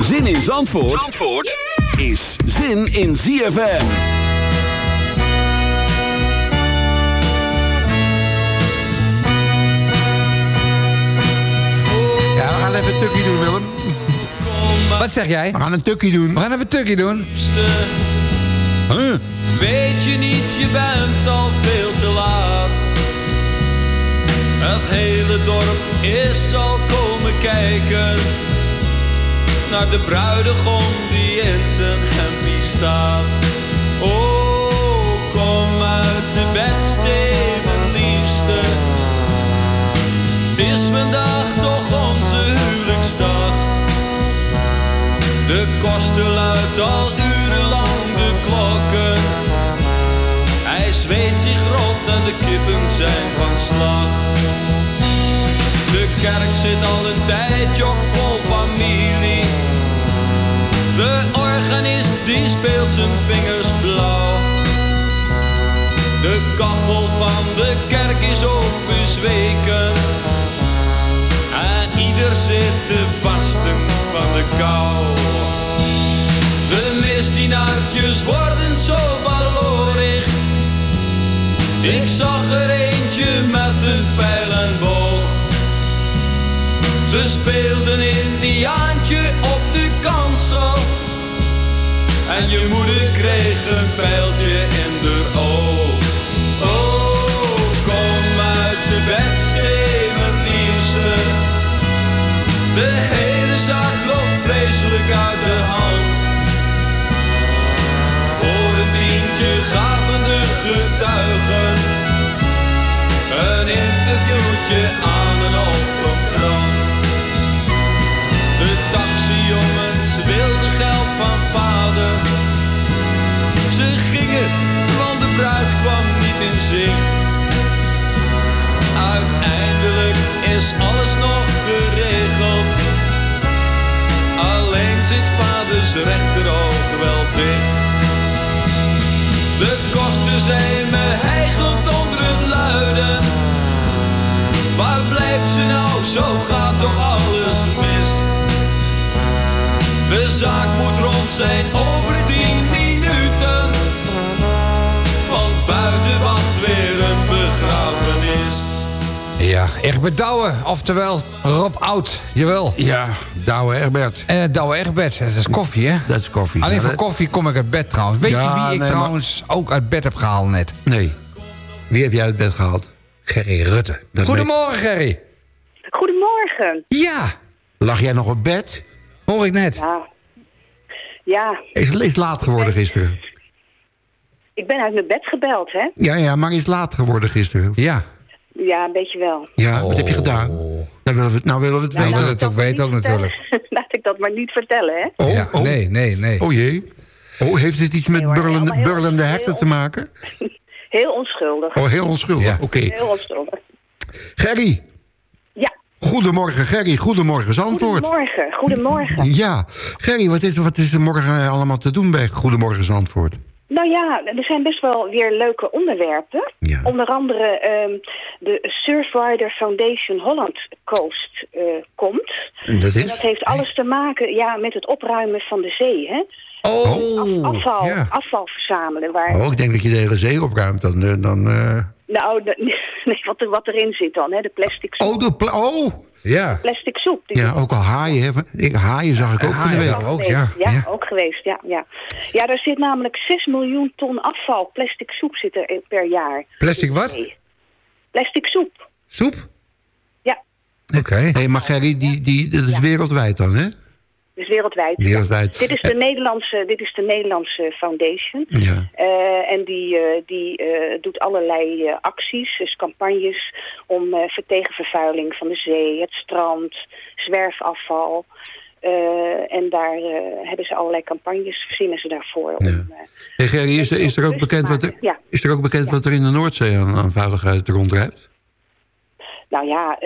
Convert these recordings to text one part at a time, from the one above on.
Zin in Zandvoort, Zandvoort is zin in ZFM. Ja, we gaan even een tukkie doen, Willem. Wat zeg jij? We gaan een tukkie doen. We gaan even een tukkie doen. Huh? Weet je niet, je bent al veel te laat. Het hele dorp is al komen kijken naar de bruidegom die in zijn hempie staat. Oh, kom uit de bed, mijn liefste. Het is vandaag toch onze huwelijksdag. De koster luidt al urenlang de klokken. Hij zweet zich rot en de kippen zijn van slag. De kerk zit al een tijdje vol familie. De organist die speelt zijn vingers blauw. De kachel van de kerk is ook bezweken. En ieder zit te barsten van de kou. De misdienaartjes worden zo balorig. Ik zag er eentje met een pijl en boog. Ze speelden Indiaantje op de En je moeder kreeg een pijltje in de oog. Oh, kom uit de bedstee, mijn liefste. De hele zaak loopt vreselijk uit de hand. Voor een tientje gaven de getuigen een interviewtje aan zijn over tien minuten. Want buiten wacht weer een begrafenis. Ja, Egbert Douwe, oftewel Rob Oud, jawel. Ja, Douwe Herbert. Eh Douwe Egbert, dat is koffie, hè? Dat is koffie. Alleen Ja, voor dat- koffie kom ik uit bed trouwens. Weet Ja, je wie ik nee, maar- trouwens ook uit bed heb gehaald net? Nee. Wie heb jij uit bed gehaald? Gerry Rutte. Dat Goedemorgen, Gerry. Goedemorgen. Ja, Lag jij nog op bed? hoor ik net. Ja. Ja, Is, is laat geworden gisteren? ik ben uit mijn bed gebeld, hè? Ja, ja, maar is laat geworden gisteren? Ja, Ja, een beetje wel. Ja, wat heb je gedaan? Nou willen we, het- nou willen we het Nou, weten. willen het ook weten ook natuurlijk. Laat ik dat maar niet vertellen, hè? Oh, ja. oh, Nee, nee, nee. oh jee. Oh, heeft dit iets met Nee hoor, burlende, burlende heel herten te maken? Heel onschuldig. Oh, heel onschuldig. Ja. Oké. Heel onschuldig. Gerry. Goedemorgen, Gerry. Goedemorgen, Zandvoort. goedemorgen. Goedemorgen. Ja. Gerry, wat is, wat is er morgen allemaal te doen bij Goedemorgen Zandvoort? Nou ja, er zijn best wel weer leuke onderwerpen. Ja. Onder andere ehm, de Surfrider Foundation Holland Coast eh, komt. En dat En is? dat heeft alles te maken ja, met het opruimen van de zee, hè? Oh, Afval, ja. afval verzamelen. Waar, Oh, ik denk dat je de hele zee opruimt. Dan, eh, dan, eh, Nou, nee, wat, er, wat erin zit dan, hè? De plastic soep. Oh, de pla- oh! Ja. Plastic soep. die Ja, ook al haaien. Hè? Ik, haaien zag ik ook van de week. ook, ja. Ja. ook geweest, ja, ja. Ja, daar zit namelijk 6 miljoen ton afval, plastic soep zit er per jaar. Plastic wat? Plastic soep, Soep? ja. Oké. Hé, hey, maar Gerry, die, die, dat is wereldwijd dan, hè? Dus wereldwijd. Wereldwijd. Dit is de Nederlandse, dit is de Nederlandse foundation. Ja. Eh, en die, eh, die eh, doet allerlei acties, dus campagnes om tegen vervuiling van de zee, het strand, zwerfafval. En daar hebben ze allerlei campagnes, verzinnen ze daarvoor. Om, Ja. eh, Hey, Gerry, is er, is er ook bekend, wat er. Ja. is er, ook bekend wat er in de Noordzee aan, aan veiligheid rondrijdt? Nou ja,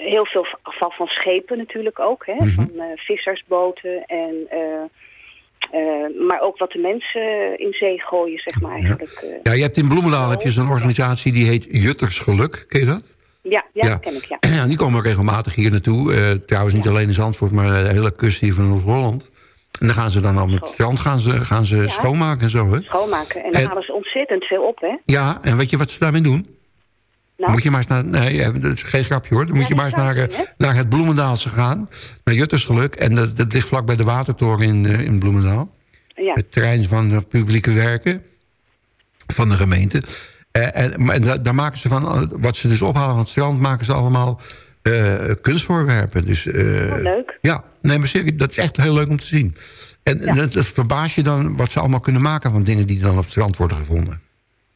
heel veel afval van schepen natuurlijk ook. Hè? Van eh, vissersboten. En, eh, eh, maar ook wat de mensen in zee gooien, zeg maar eigenlijk. eh. Ja, je hebt in Bloemendaal heb je zo'n organisatie die heet Juttersgeluk. Ken je dat? ja, ja, dat ken ik, ja. Ja, die komen regelmatig hier naartoe. Trouwens niet alleen in Zandvoort, maar de hele kust hier van Noord-Holland. En dan gaan ze dan al met het strand gaan ze, gaan ze schoonmaken en zo, hè? Schoonmaken. En dan En- halen ze ontzettend veel op, hè? Ja, en weet je wat ze daarmee doen? Nou, Moet je maar eens naar, nee, dat is geen grapje hoor. Dan moet Ja, je maar eens naar, eh, naar het Bloemendaalse gaan. Naar Juttersgeluk. En dat, dat ligt vlak bij de Watertoren in, eh, in Bloemendaal. ja. Het terrein van de publieke werken. Van de gemeente. Eh, en da- daar maken ze van, wat ze dus ophalen van het strand... maken ze allemaal kunstvoorwerpen. Dus, Oh, leuk. Ja, nee, maar serieus, dat is echt heel leuk om te zien. En Ja. dat, dat verbaas je dan wat ze allemaal kunnen maken... van dingen die dan op het strand worden gevonden.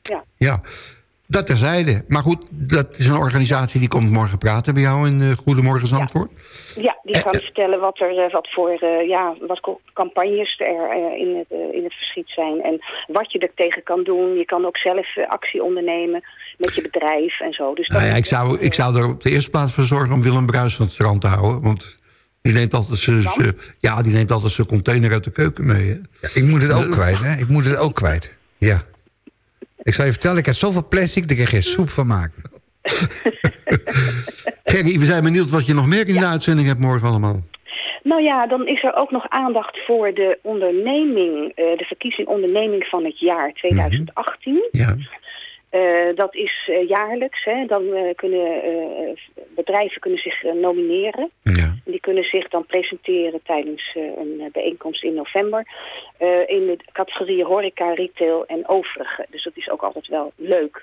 Ja. Ja, dat terzijde. Maar goed, dat is een organisatie die komt morgen praten bij jou in eh, Goedemorgen Zandvoort. Ja, die gaan vertellen wat er eh, wat voor eh, ja, wat campagnes er eh, in, het, eh, in het verschiet zijn. En wat je er tegen kan doen. Je kan ook zelf eh, actie ondernemen met je bedrijf en zo. Dus dat Nou ja, ik zou, ik zou er op de eerste plaats voor zorgen om Willem Bruis van het strand te houden. Want die neemt altijd zijn, zijn- ja, die neemt altijd zijn container uit de keuken mee. Hè? Ja, ik moet het ook kwijt, hè? Ik moet het ook kwijt. Ja. Ik zal je vertellen, ik heb zoveel plastic dat ik er geen soep van maak. Gerry, we zijn benieuwd wat je nog meer in de uitzending hebt morgen allemaal. Nou ja, dan is er ook nog aandacht voor de onderneming, eh, de verkiezing onderneming van het jaar 2018. Ja. Eh, dat is eh, jaarlijks. Hè. Dan eh, kunnen bedrijven kunnen zich nomineren. Ja. Die kunnen zich dan presenteren tijdens een bijeenkomst in november. in de categorieën horeca, retail en overige. Dus dat is ook altijd wel leuk.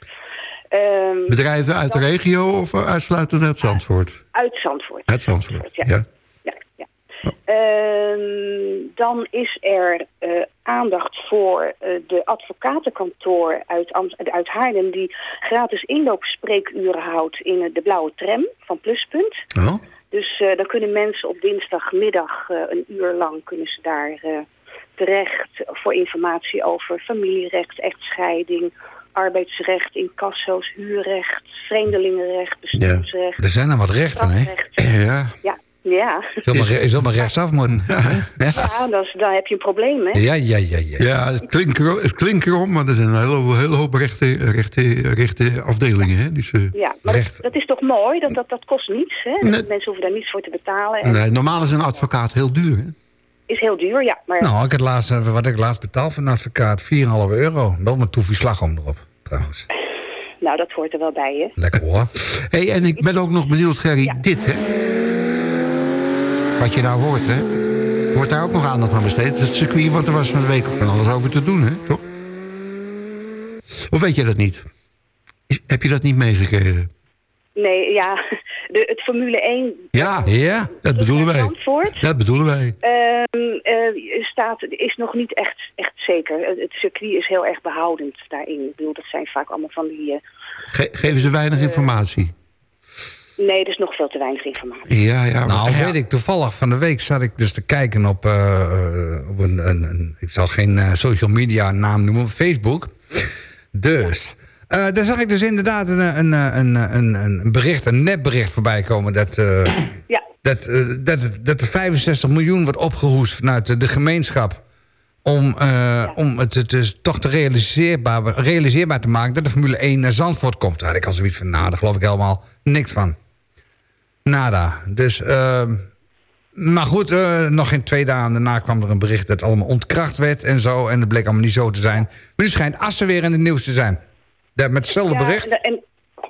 Ehm, Bedrijven uit de regio of uitsluitend uit Zandvoort? uit Zandvoort. Uit Zandvoort, ja. ja. Ja, ja. Ehm, dan is er eh, aandacht voor eh, de advocatenkantoor uit, Am- uit Haarlem... die gratis inloopspreekuren houdt in eh, de blauwe tram van Pluspunt. Oh, Dus dan kunnen mensen op dinsdagmiddag een uur lang kunnen ze daar terecht voor informatie over familierecht, echtscheiding, arbeidsrecht, incasso's, huurrecht, vreemdelingenrecht, bestuursrecht, Er zijn dan wat rechten, hè? ja. Ja, ja. Zul maar, re- zul maar rechtsaf moeten. Ja, Ja, dan, is- dan heb je een probleem, hè? ja, ja, ja. ja. Ja, het klinkt, er- het klinkt erom, maar er zijn een hele, hele hoop rechte, rechte, rechte afdelingen. Hè? Dus, eh, Ja, maar Recht. dat, dat is toch mooi? Dat, dat, dat kost niets, hè? Nee. Mensen hoeven daar niets voor te betalen. En nee, normaal is een advocaat heel duur. Hè? is heel duur, ja. Maar Nou, ik had laatst, eh, wat ik laatst betaald voor een advocaat, 4,5 euro. Wel met toefie slagroom erop, trouwens. nou, dat hoort er wel bij, hè? Lekker hoor. Hey, en ik ben ook nog benieuwd, Gerry, dit hè? Wat je nou hoort, hè? Wordt daar ook nog aandacht aan besteed? Het circuit, want er was van de week van alles over te doen, hè? Toch? Of weet je dat niet? Is- heb je dat niet meegekregen? Nee, ja. De, het Formule 1 Ja, Ja? dat bedoelen wij. Zandvoort Dat bedoelen wij. ehm, eh, staat, is nog niet echt, echt zeker. Het, het circuit is heel erg behoudend daarin. Ik bedoel, dat zijn vaak allemaal van die... eh, Ge- geven ze weinig informatie? Nee, er is nog veel te weinig informatie. Ja, ja. Nou, weet ik, toevallig van de week zat ik dus te kijken op, eh, eh, op een, een, een- ik zal geen eh, social media naam noemen, Facebook. Dus, eh, daar zag ik dus inderdaad een, een, een, een, een bericht, een nepbericht voorbij komen dat, eh, Ja, dat, dat, dat er 65 miljoen wordt opgehoest vanuit de, gemeenschap. Om, eh, om het, het dus toch te realiseerbaar, realiseerbaar te maken dat de Formule 1 naar Zandvoort komt. Daar had ik al zoiets van, nou, daar geloof ik helemaal niks van. Nada. Dus, ehm, maar goed, eh, nog geen twee dagen daarna kwam er een bericht dat het allemaal ontkracht werd en zo. En dat bleek allemaal niet zo te zijn. Maar nu schijnt Assen weer in het nieuws te zijn. Met hetzelfde ja, bericht. En, en-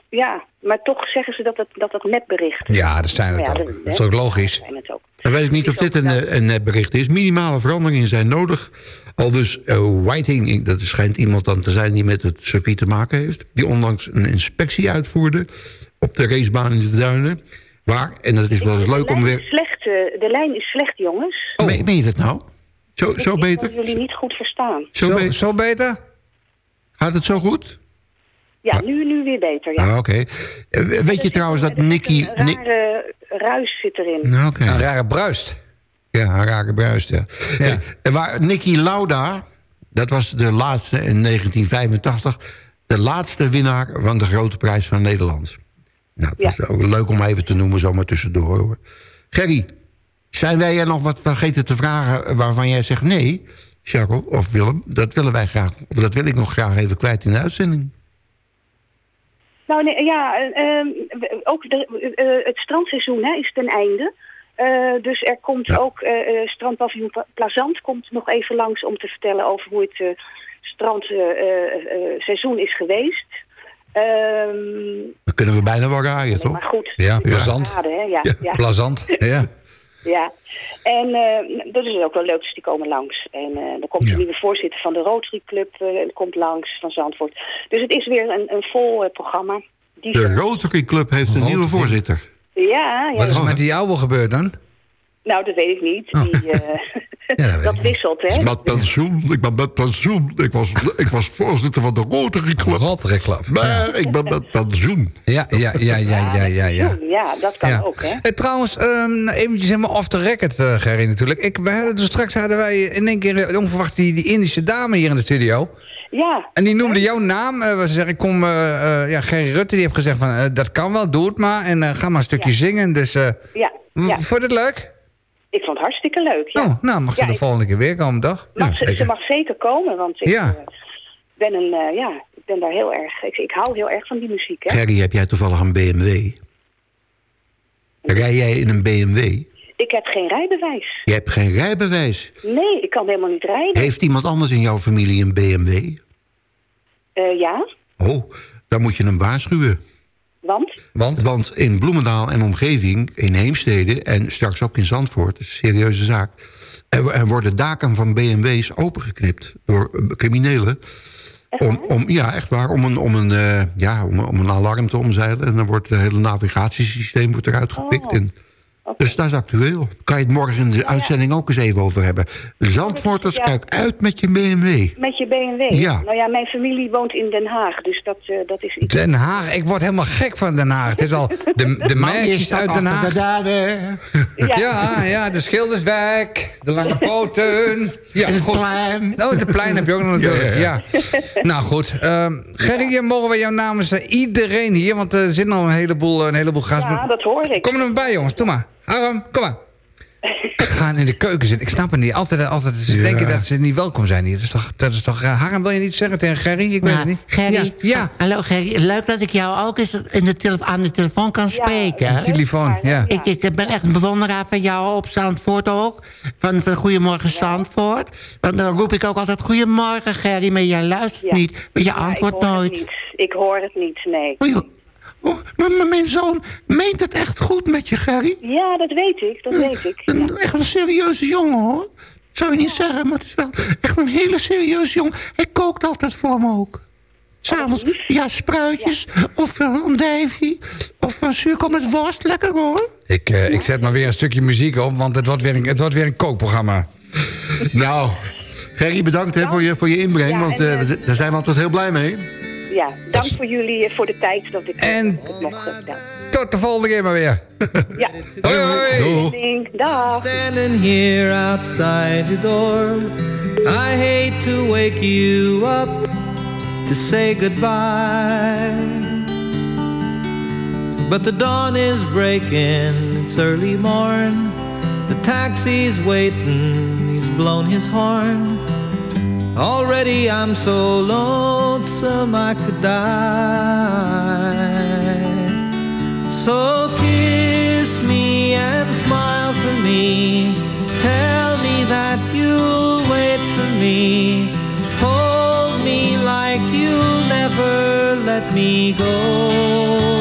ja, maar toch zeggen ze dat het, dat het nepbericht is. Ja, dat zijn het Ja, ook. dat- Dat is ook logisch. zijn het ook. Dan weet ik niet of dit een, een nepbericht is. Minimale veranderingen zijn nodig. Al dus eh, Whiting, dat schijnt iemand dan te zijn die met het circuit te maken heeft... die onlangs een inspectie uitvoerde op de racebaan in de Duinen. Waar, en dat is wel eens De leuk om lijn is weer... Slecht, eh, de lijn is slecht, jongens. Oh. Meen, je dat nou? Zo, zo Ik beter? kan jullie niet goed verstaan. Zo, Zo, beter? zo beter? Gaat het zo goed? Ja, nu, nu weer beter, ja. Ah, Oké. Eh, Weet je trouwens dat Nicky... Een rare ruis zit erin. Nou. Een rare bruist. Ja, een rare bruist, ja. Ja. En waar Nicky Lauda, dat was de laatste in 1985... de laatste winnaar van de grote prijs van Nederland. Nou, dat is ook leuk om even te noemen, zomaar tussendoor. Hoor. Gerry, zijn wij er nog wat vergeten te vragen waarvan jij zegt... nee, Charles of Willem, dat willen wij graag... of dat wil ik nog graag even kwijt in de uitzending. Nou, nee, ja, eh, ehm, ook de, eh, het strandseizoen hè, is ten einde. Eh, dus er komt Ja. ook eh eh, strandpaviljoen Pla- Plazant komt nog even langs om te vertellen over hoe het eh strandseizoen is geweest. Ehm, Dan kunnen we bijna wel raaien, toch? maar goed, Ja, hè, ja, Ja, ja, Plazant, ja. ja. En eh, dat is ook wel leuk, dus die komen langs. En eh dan komt Ja. de nieuwe voorzitter van de Rotary Club eh, komt langs van Zandvoort. Dus het is weer een, een vol programma. Die De Rotary Club heeft een Rotary. nieuwe voorzitter. Ja, ja. Wat is er met die oude gebeurd dan? Nou, dat weet ik niet. Die, eh, Ja, dat wisselt, hè? Ik ben met pensioen. Ik ben met pensioen. Ik was, ik was voorzitter van de Rotary Club. Rotary Club. Maar ik ben met pensioen. Ja, ja, ja, ja, ja, ja. ja. Ja, dat kan Ja. ook, hè? Eh, trouwens, ehm eventjes helemaal off the record, eh, Gerry, natuurlijk. Ik, we hadden dus straks hadden wij in één keer eh, onverwacht die, die Indische dame hier in de studio. Ja, En die noemde jouw naam. eh, ze zeggen, ik kom, ja, Gerry Rutte, die heeft gezegd van, dat kan wel, doe het maar. En ga maar een stukje Ja. zingen. Dus, eh ja. vond je het leuk? Ik vond het hartstikke leuk, ja. Oh, nou, mag ze Ja, de ik- volgende keer weer komen, toch? Mag Ja, ze, mag zeker komen, want ik Ja. eh, ben een, eh, ja, ik ben daar heel erg, ik, ik hou heel erg van die muziek, hè? Gerry, heb jij toevallig een BMW? Rij jij in een BMW? Ik heb geen rijbewijs. Je hebt geen rijbewijs. Nee, ik kan helemaal niet rijden. Heeft iemand anders in jouw familie een BMW? Eh, ja, Oh, dan moet je hem waarschuwen. Want? Want? Want in Bloemendaal en omgeving, in Heemstede... en straks ook in Zandvoort, dat is een serieuze zaak... er, er worden daken van BMW's opengeknipt door eh, criminelen... Om, om, ja, echt waar. Om een, om, een, eh, ja, om, om een alarm te omzeilen. En dan wordt het hele navigatiesysteem wordt eruit gepikt. Oh. En, Dus dat is actueel. Kan je het morgen in de uitzending ook eens even over hebben. Zandvoorters, Ja. kijk uit met je BMW. Met je BMW? Ja. Nou ja, mijn familie woont in Den Haag, dus dat, eh, dat is iets... Den Haag, ik word helemaal gek van Den Haag. Het is al de, de meisjes uit Den Haag. De. Ja, ja, de Schilderswijk, de Lange Poten. Ja, En het goed. plein. Oh, de plein heb je ook nog natuurlijk, ja. Nou goed, ehm Gerry, mogen we jou namens eh, iedereen hier... want er zitten al een heleboel, een heleboel gasten. Ja, dat hoor ik. Kom er maar bij, jongens, doe maar. Harm, kom maar. Gaan in de keuken zitten. Ik snap het niet. Altijd, altijd ze Ja. denken dat ze niet welkom zijn hier. Dat is toch, dat is toch raar. Harm, wil je niet zeggen tegen Gerry? Ik weet het niet. Gerry, Ja, ja. hallo Gerry. Leuk dat ik jou ook eens in de aan de telefoon kan spreken. leuk. telefoon, ja. Ik, ik ben echt een bewonderaar van jou op Zandvoort ook. Van, van Goedemorgen Zandvoort. Want dan roep ik ook altijd Goedemorgen Gerry, maar jij luistert Ja. niet. Maar je Ja, antwoordt ik hoor nooit. Het niet. Ik hoor het niet, nee. Oh, maar, mijn zoon meent het echt goed met je, Gerry. Ja, dat weet ik, dat weet ik. Ja. Echt een serieuze jongen, hoor. Zou je niet zeggen, maar het is wel echt een hele serieuze jongen. Hij kookt altijd voor me ook. S'avonds, ja, spruitjes. Of uh, een dijfie. Of een zuurkool met worst. Lekker, hoor. Ik, eh, ik zet maar weer een stukje muziek op, want het wordt weer een, het wordt weer een kookprogramma. Nou, Gerry, bedankt hè, voor, je, voor je inbreng. Ja, want eh, zi- daar zijn we altijd heel blij mee. Ja, dank voor jullie, eh, voor de tijd dat ik eh, En- het nog heb gedaan. Tot de volgende keer maar weer. Ja, Hoi, hoi. Doeg. dag. Standing here outside your door. I hate to wake you up to say goodbye. But the dawn is breaking, it's early morn. The taxi's waiting, he's blown his horn. Already I'm so lonesome I could die. So kiss me and smile for me. Tell me that you'll wait for me. Hold me like you'll never let me go.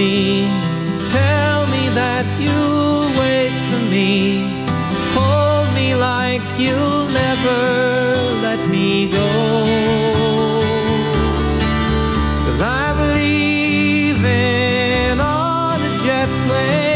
Me. Tell me that you'll wait for me. Hold me like you'll never let me go. Cause I believe leaving on a jet plane.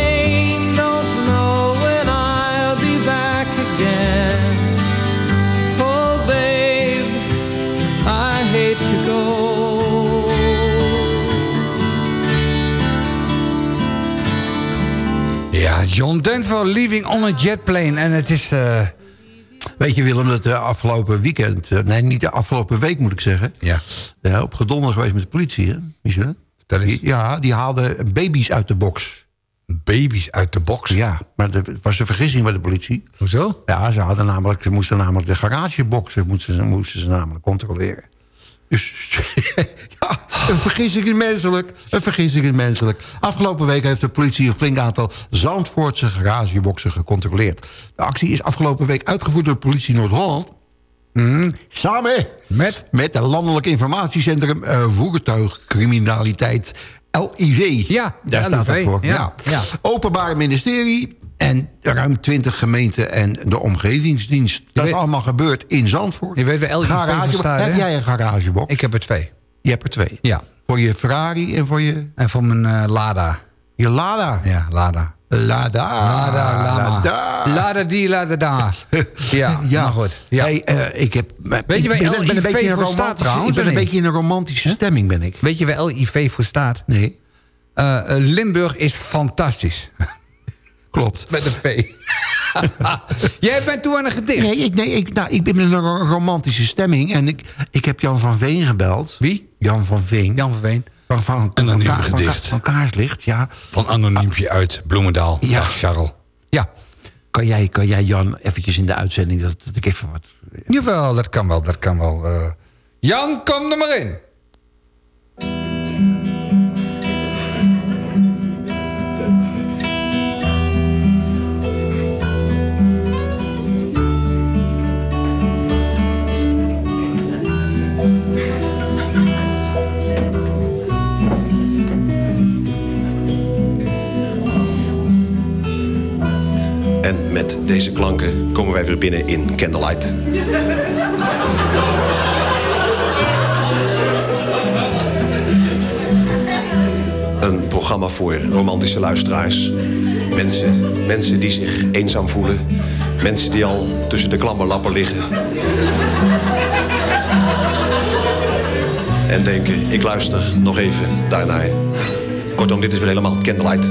John Denver, Leaving on a Jet Plane. En het is... eh, Weet je Willem, dat de afgelopen weekend... eh, nee, niet de afgelopen week moet ik zeggen... ja, Ja, op gedonder geweest met de politie, hè? Je dat? is Die- Ja, die haalden baby's uit de box. baby's uit de box. Ja, maar dat was een vergissing bij de politie. Hoezo? Ja, ze, hadden namelijk, ze moesten namelijk de garageboxen moesten, ze- moesten ze namelijk controleren. Dus een vergissing is menselijk. Een vergissing is menselijk. Afgelopen week heeft de politie een flink aantal Zandvoortse garageboxen gecontroleerd. De actie is afgelopen week uitgevoerd door de politie Noord-Holland. Mhm. Samen Met? met het Landelijk Informatiecentrum eh, Voertuigcriminaliteit LIV. Ja, daar staat dat voor. ja, ja. Openbaar Ministerie en ruim 20 gemeenten en de Omgevingsdienst. Dat weet- is allemaal gebeurd in Zandvoort. Je weet waar LIV Garage- staat, Heb jij een garagebox? Ik heb er twee. Je hebt er twee. Ja. Voor je Ferrari en voor je... En voor mijn eh, Lada. Je Lada. Ja, Lada. Lada. Lada, lama. Lada. Lada die, lada daar. Ja, Ja, maar goed. Ja. Hey, eh, ik heb, Weet je waar ben een LIV beetje een voor staat trouwens, Ik ben een beetje in een romantische stemming, ben ik. Weet je waar LIV voor staat? Nee, eh, Limburg is fantastisch. klopt. Met een P. Jij bent toe aan een gedicht. Nee, ik, nee ik, nou, ik ben in een ro- romantische stemming. En ik, ik heb Jan van Veen gebeld. Wie? Jan van Veen. Jan van Veen. Van, van, Een van, anoniem van, gedicht. Van Kaarslicht, ja. Van Anoniempje uit Bloemendaal. Ja. Dag, Charles. Ja. Kan jij, kan jij Jan eventjes in de uitzending... dat, dat ik even wat... Jawel, dat kan wel, dat kan wel. eh. Jan, kom er maar in. Deze klanken komen wij weer binnen in Candlelight. Een programma voor romantische luisteraars. Mensen, mensen die zich eenzaam voelen. Mensen die al tussen de klammerlappen liggen. En denken, ik luister nog even daarnaar. Kortom, dit is weer helemaal Candlelight.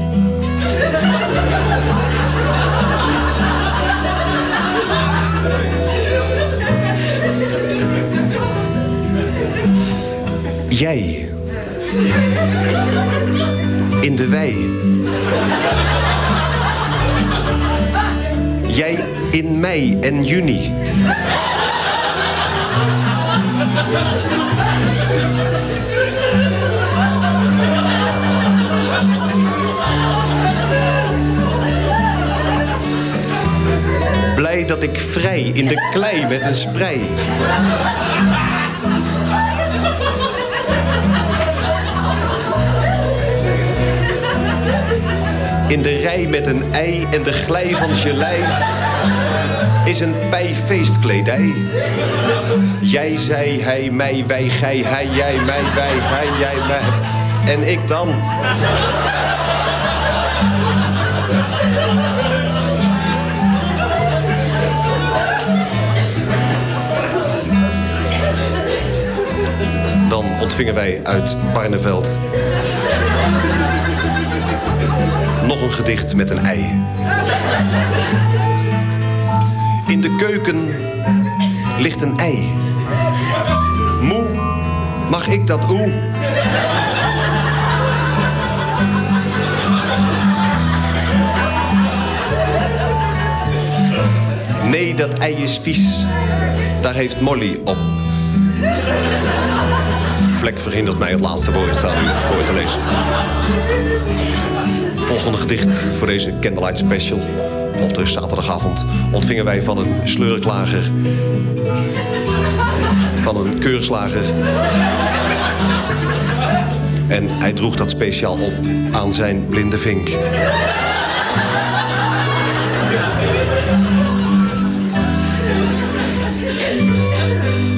Jij. In de wei. Jij in mei en juni. Blij dat ik vrij in de klei met een sprei. In de rij met een ei en de glij van gelei is een bijfeestkledij. Jij, zij, hij, mij, wij, gij, hij, jij, mij, wij, hij, jij, mij. En ik dan. Dan ontvingen wij uit Barneveld nog een gedicht met een ei. In de keuken ligt een ei. Moe, mag ik dat oe? Nee, dat ei is vies. Daar heeft Molly op. Vlek verhindert mij het laatste woord aan u voor te lezen. Volgende gedicht voor deze Candlelight Special. Op de zaterdagavond ontvingen wij van een sleurklager. Van een keurslager. En hij droeg dat speciaal op aan zijn blinde vink.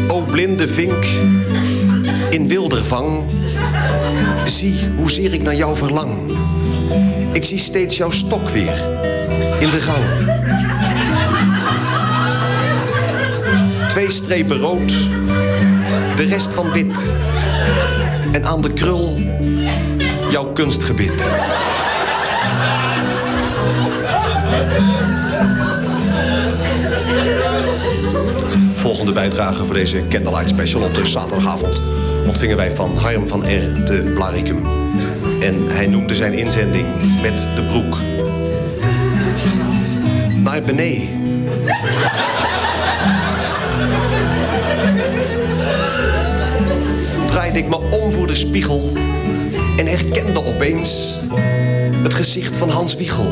O blinde vink, in wildervang. Zie hoezeer ik naar jou verlang. Ik zie steeds jouw stok weer in de gang. Twee strepen rood, de rest van wit. En aan de krul jouw kunstgebit. Volgende bijdrage voor deze Candlelight Special op de zaterdagavond ontvingen wij van Harm van R. te Blaricum. En hij noemde zijn inzending met de broek. Naar beneden. Draaide ik me om voor de spiegel en herkende opeens Het gezicht van Hans Wiegel.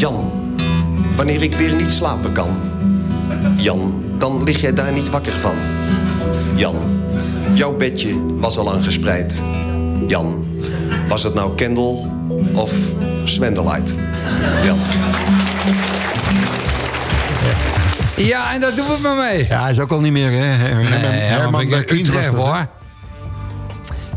Jan, wanneer ik weer niet slapen kan. Jan, dan lig jij daar niet wakker van. Jan, jouw bedje was al lang gespreid. Jan, was het nou Kendall of Swendelite? Jan. Ja, en daar doen we het maar mee. Ja, hij is ook al niet meer, hè? Her- Nee, Herman, Herman Utrecht, dat, hoor.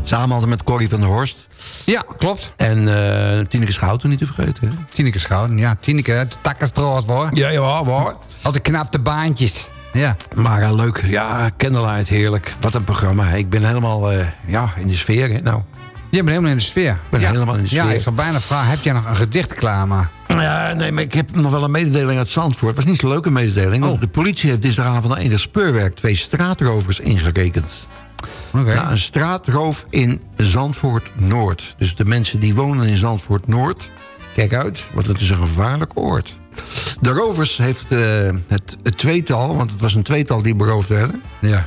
Samen altijd met Corrie van der Horst. Ja, klopt. En eh Tineke Schouten niet te vergeten. Hè? Tineke Schouten, ja. Tineke, het takkenstraat, hoor. Ja, ja, hoor. Altijd knapte baantjes. Ja. Maar eh, leuk. Ja, Candlelight, heerlijk. Wat een programma. Ik ben helemaal eh, ja, in de sfeer, hè? Nou. Je bent helemaal in de sfeer. ben ja. helemaal in de Ja, sfeer. ik zou bijna vragen, heb jij nog een gedicht klaar, maar... Ja, nee, maar ik heb nog wel een mededeling uit Zandvoort. Het was niet zo'n leuke mededeling. Oh. Want de politie heeft dinsdagavond aan de speurwerk... twee straatrovers ingerekend. Een straatroof in Zandvoort-Noord. Dus de mensen die wonen in Zandvoort-Noord... kijk uit, want het is een gevaarlijk oord. De rovers heeft eh, het, het tweetal... want het was een tweetal die beroofd werden... Ja.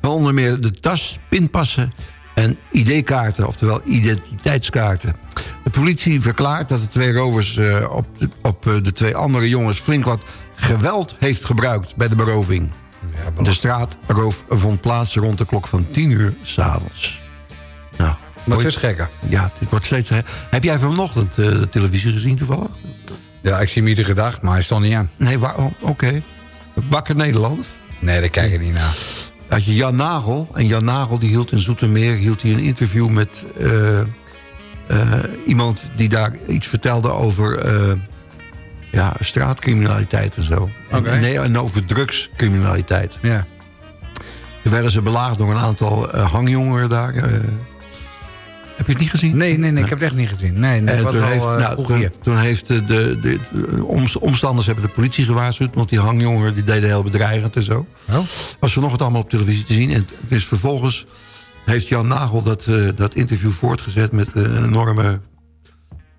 Van onder meer de tas, pinpassen en ID-kaarten, oftewel identiteitskaarten. De politie verklaart dat de twee rovers eh, op, de, op eh, de twee andere jongens flink wat geweld heeft gebruikt bij de beroving. De straatroof vond plaats rond de klok van 10 uur s'avonds. Nou, Wat ooit- is gekker. Ja, dit wordt steeds... Heb jij vanochtend eh, de televisie gezien toevallig? Ja, ik zie hem iedere dag, maar hij stond niet aan. Nee, oh, oké. Wakker Nederland. Nee, daar kijk ik niet naar. had je Jan Nagel. En Jan Nagel die hield in Zoetermeer hield hij een interview met eh, eh, iemand die daar iets vertelde over ja, straatcriminaliteit en zo. En-. Nee, en over drugscriminaliteit. Ja. Toen werden ze belaagd door een aantal eh, hangjongeren daar. eh. heb je het niet gezien? Nee, nee, nee, ik heb het echt niet gezien. Nee, nee was toen, al heeft, eh, nou, toen, toen heeft de, de, de, de omst- omstanders hebben de politie gewaarschuwd... want die hangjongeren die deden heel bedreigend en zo. Oh. Was vanochtend allemaal op televisie te zien. En dus vervolgens heeft Jan Nagel dat, eh, dat interview voortgezet... met eh, een enorme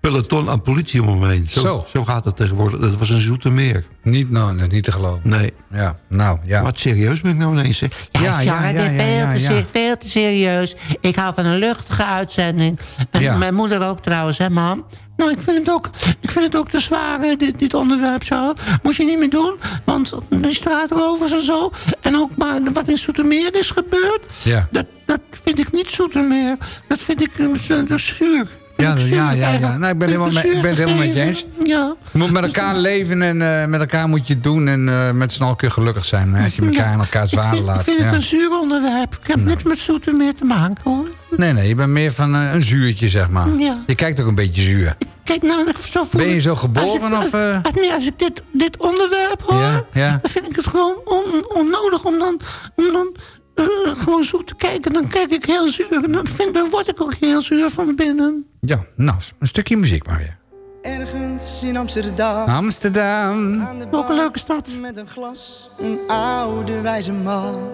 peloton aan politie om hem heen. Zo, Zo. zo gaat dat tegenwoordig. Dat was een zoete meer. Niet, nou, is niet te geloven. Nee. Ja, nou, ja. Wat serieus ben ik nou ineens. Ja, Ja, ja, ja, ja, veel, ja, te, ja. ser- veel te serieus. Ik hou van een luchtige uitzending. En Ja. mijn moeder ook trouwens, hè, mam? Nou, ik vind het ook, ik vind het ook te zwaar, dit, dit onderwerp zo. Moet je niet meer doen, want de straatrovers en zo... en ook maar wat in Zoetermeer is gebeurd... Ja. Dat, dat vind ik niet Zoetermeer. Dat vind ik eh, dat is zuur. Ja, ja, ja, ja. Nou, ik ben helemaal ik ben het helemaal met je gegeven. Ja. Je moet met elkaar leven en eh, met elkaar moet je het doen. En eh, met z'n allen kun je gelukkig zijn. hè, Als je elkaar en waarde vind, laat. Ik vind ja. het een zuur onderwerp. Ik heb niks met Zoetermeer te maken, hoor. Nee, nee, je bent meer van eh, een zuurtje, zeg maar. Ja. Je kijkt ook een beetje zuur. Kijk, nou, ik zo voel Ben je zo geboren als ik, of, als- nee, als ik dit, dit onderwerp hoor... Dan vind ik het gewoon on- onnodig om dan, om dan eh, gewoon zo te kijken. Dan kijk ik heel zuur. En dan, vind, dan word ik ook heel zuur van binnen. Ja, nou, een stukje muziek maar weer. Ergens in Amsterdam. Amsterdam. Ook een leuke stad. Met een glas, een oude wijze man.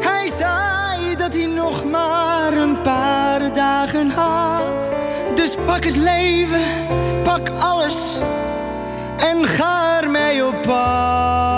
Hij zei dat hij nog maar een paar dagen had. Dus pak het leven, pak alles en ga ermee op pad.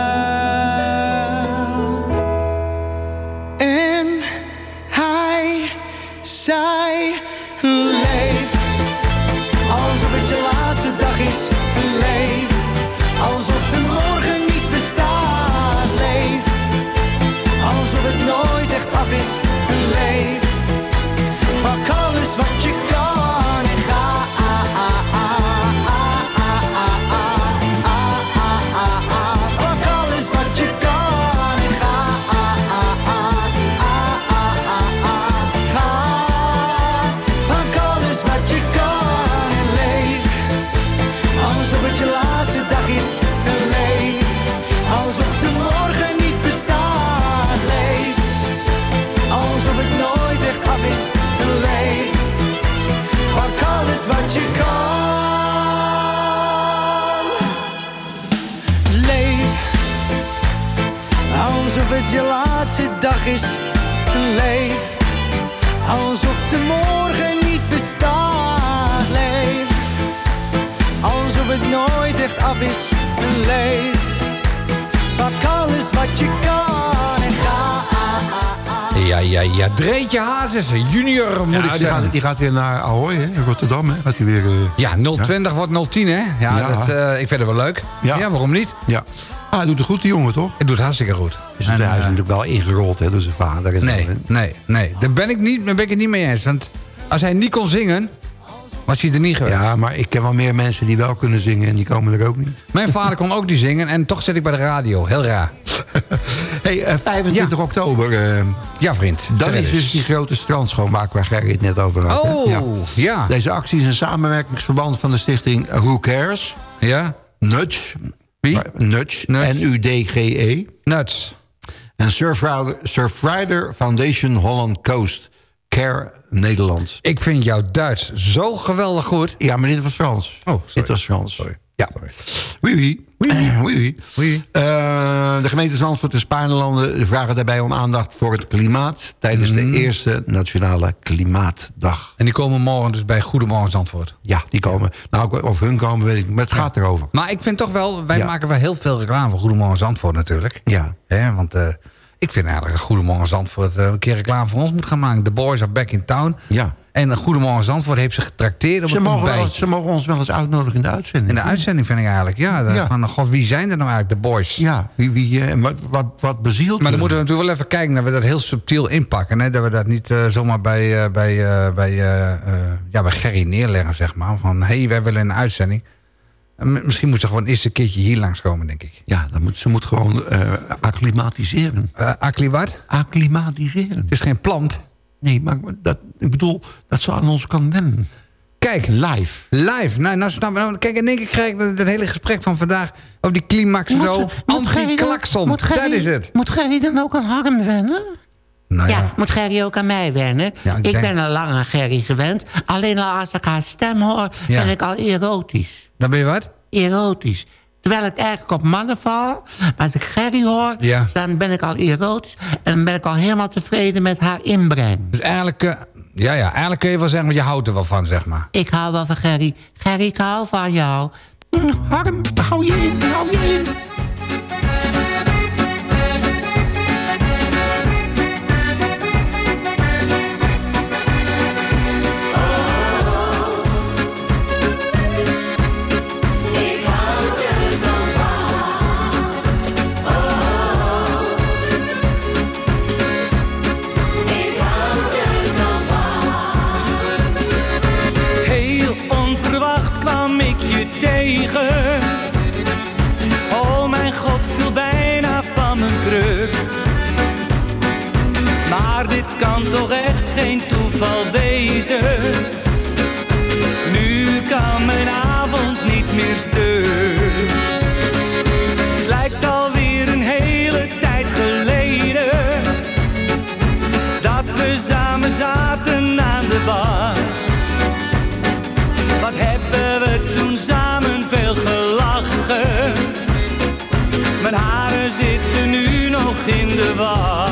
Is Leef Alsof de morgen niet bestaat Leef Alsof het nooit echt af is Leef Pak alles wat je kan en ga Ja, ja, ja. Dreetje Hazes, junior moet Ja, ik die, zeggen. gaat, die gaat weer naar Ahoy, hè, in Rotterdam. Hè. Gaat hij weer, eh, Ja, 020 wordt 010, hè? Ja, Ja. Dat, eh, ik vind het wel leuk. Ja. waarom niet? Ja. Ah, hij doet het goed, die jongen, toch? Het doet hartstikke goed. Dus En, hij is eh, natuurlijk wel ingerold hè, door zijn vader. En Nee, zo, nee, nee. Daar ben ik, niet, daar ben ik het niet mee eens. Want als hij niet kon zingen, was hij er niet geweest. Ja, maar ik ken wel meer mensen die wel kunnen zingen en die komen er ook niet. Mijn vader kon ook niet zingen en toch zit ik bij de radio. Heel raar. hey, eh, 25 oktober. eh, Ja, vriend. Zeg is dus die grote strandschoonmaak waar Gerrit het net over had. Oh, ja. Deze actie is een samenwerkingsverband van de stichting Who Cares. Ja. Nudge. Wie? Nudge. N-U-D-G-E. Nuts. En Surfrider, Surfrider Foundation Holland Coast. Care Nederland. Ik vind jouw Duits zo geweldig goed. Ja, maar dit was Frans. Oh, Dit was Frans. Sorry. Ja. Oui, oui. Oui, oui. Eh, de gemeente Zandvoort en Spaarlanden vragen daarbij om aandacht voor het klimaat... tijdens Mhm. de eerste Nationale Klimaatdag. En die komen morgen dus bij Goedemorgen Zandvoort. Ja, die komen. Nou, of hun komen, weet ik niet. Maar het gaat erover. Maar ik vind toch wel, wij Ja. maken wel heel veel reclame voor Goedemorgen Zandvoort natuurlijk. Ja. Hè, want eh, ik vind eigenlijk dat Goedemorgen Zandvoort eh, een keer reclame voor ons moet gaan maken. The boys are back in town. Ja. En eh, Goedemorgen Zandvoort heeft zich getrakteerd op Ze mogen, wel, ze mogen ons wel eens uitnodigen in de uitzending. In de uitzending vind ik eigenlijk, ja. de- Ja. Van, god, wie zijn er nou eigenlijk, de boys? Ja, wie, wie, eh, wat, wat, wat bezielt Maar dan moeten we natuurlijk wel even kijken dat we dat heel subtiel inpakken. Hè? Dat we dat niet zomaar bij, eh, bij, bij, ja, bij Gerry neerleggen, zeg maar. Van, hé, hey, wij willen een uitzending. Misschien moet ze gewoon eerst een keertje hier langskomen, denk ik. Ja, dan moet, ze moet gewoon eh acclimatiseren. Uh, Akli wat? Acclimatiseren. Het is geen plant. Nee, maar dat, ik bedoel, dat ze aan ons kan wennen. Kijk, Live. live. Nou, nou, snap, nou, kijk, in één keer krijg ik dat, dat hele gesprek van vandaag... over die climax Moet zo. Anti-klakson. Dat is het. Moet Gerry dan ook aan Harm wennen? Nou ja. ja. moet Gerry ook aan mij wennen? Ja, ik ik denk- ben al lang aan Gerry gewend. Alleen al als ik haar stem hoor, Ja. ben ik al erotisch. Dan ben je wat? Erotisch. Terwijl ik eigenlijk op mannen val. Maar als ik Gerry hoor, Ja. dan ben ik al erotisch. En dan ben ik al helemaal tevreden met haar inbreng. Dus eigenlijk... eh, ja, ja, eigenlijk kun je wel zeggen, want je houdt er wel van, zeg maar. Ik hou wel van Gerry. Gerry, ik hou van jou. Mm, Harm, hou je in, hou je in. Al deze. Nu kan mijn avond niet meer sturen. Het lijkt alweer een hele tijd geleden dat we samen zaten aan de bar. Wat hebben we toen samen veel gelachen? Mijn haren zitten nu nog in de war.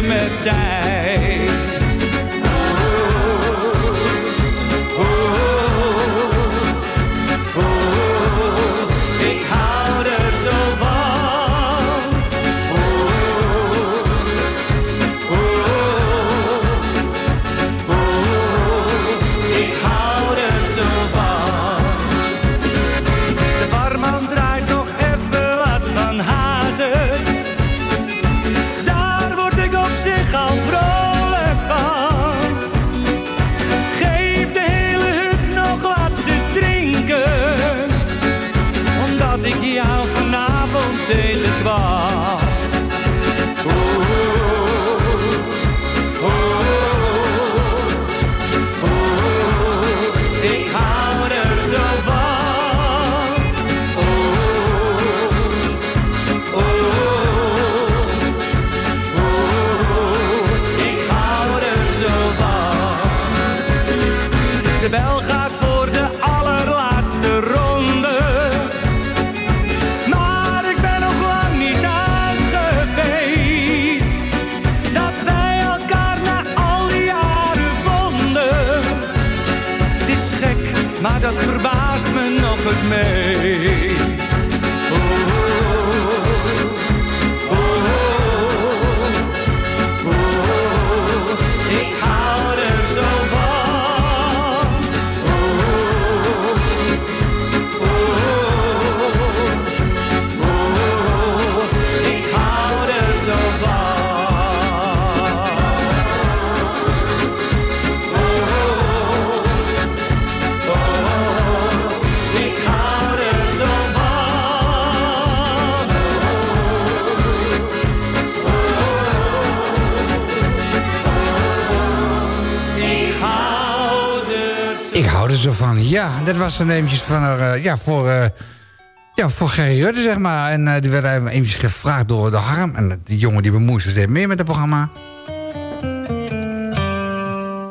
met tijd. met me. van. Ja, dat was een eventjes van haar, eh, ja, voor, eh, ja, voor Gerry Rutte, zeg maar. En eh, die werd even eventjes gevraagd door de Harm. En die jongen die bemoeit zich meer met het programma.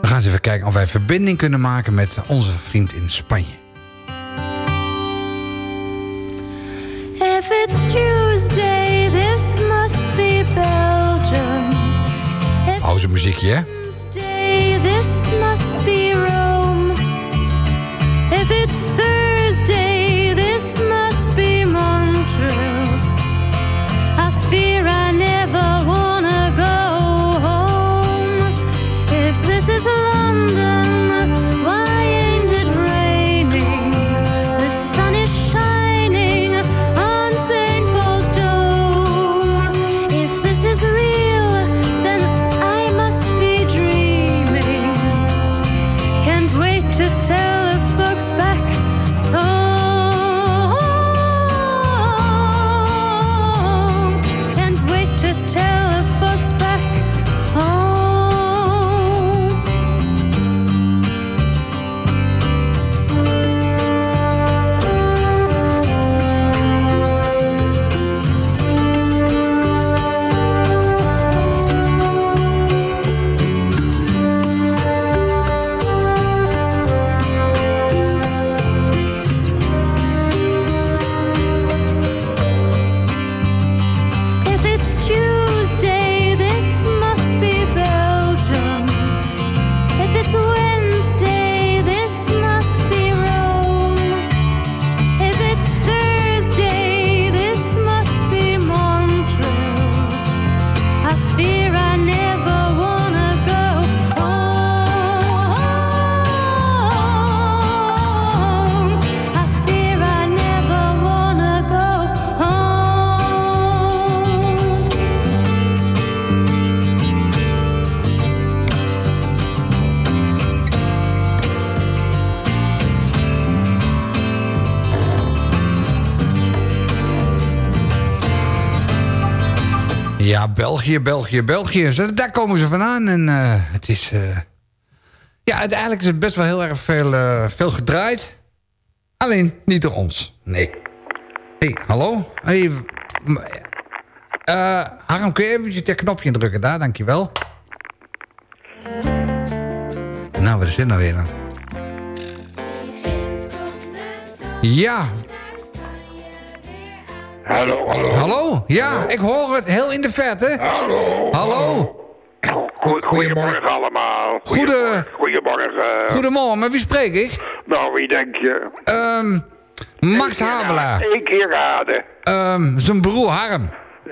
We gaan eens even kijken of wij verbinding kunnen maken met onze vriend in Spanje. If it's this must be Belgium. Muziekje, hè? Tuesday, this must be it's 30 België, België, België. Daar komen ze vandaan. En eh, het is... eh, Ja, uiteindelijk is het best wel heel erg veel, eh, veel gedraaid. Alleen niet door ons. Nee. hey, hallo? Hey, Harm, kun je eventjes dat knopje drukken daar? Dankjewel. Nou, wat is dit nou weer dan? Ja. Hallo, hallo. Hallo? Ja, ik hoor het heel in de verte. Hallo. Hallo. Goedemorgen allemaal. Goede... Goedemorgen. Goedemorgen, met wie spreek ik? Nou, wie denk je? Ehm Max Havelaar. Eén keer raden. Ehm zijn broer Harm.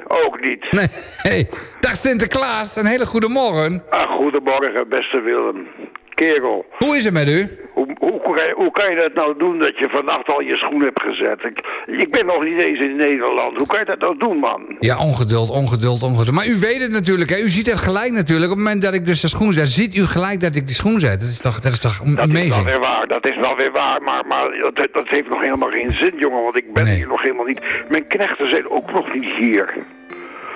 Ook niet. Nee, hey. Dag Sinterklaas, een hele goede morgen. Ah, goedemorgen, beste Willem. Kerel. Hoe is het met u? Hoe, hoe, kan je- hoe kan je dat nou doen dat je vannacht al je schoen hebt gezet? Ik, ik ben nog niet eens in Nederland. Hoe kan je dat nou doen, man? Ja, ongeduld, ongeduld, ongeduld. Maar u weet het natuurlijk, hè? U ziet het gelijk natuurlijk. Op het moment dat ik dus de schoen zet, ziet u gelijk dat ik die schoen zet. Dat is toch, dat is toch Dat is wel amazing? weer waar, dat is wel weer waar, maar, maar dat, dat heeft nog helemaal geen zin, jongen, want ik ben hier nog helemaal niet... Mijn knechten zijn ook nog niet hier.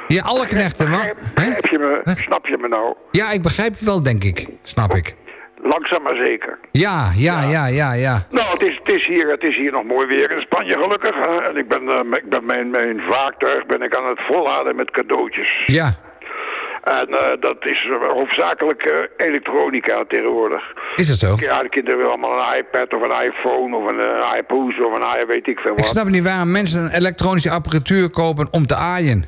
Ja, alle knechten, man. Heb je me, snap je me nou? Ja, ik begrijp je wel, denk ik. Snap ik. Langzaam maar zeker. Ja, ja, ja, ja, ja. Nou, het is, het, is hier, het is hier nog mooi weer in Spanje, gelukkig. Hè? En ik ben, eh, ik ben mijn, mijn vaartuig ben ik aan het volladen met cadeautjes. Ja. En eh, dat is eh, hoofdzakelijk elektronica tegenwoordig. Is dat zo? Ja, de kinderen willen allemaal een iPad of een iPhone of een uh, iPoes of een i weet ik veel Ik wat. snap niet waarom mensen een elektronische apparatuur kopen om te aaien.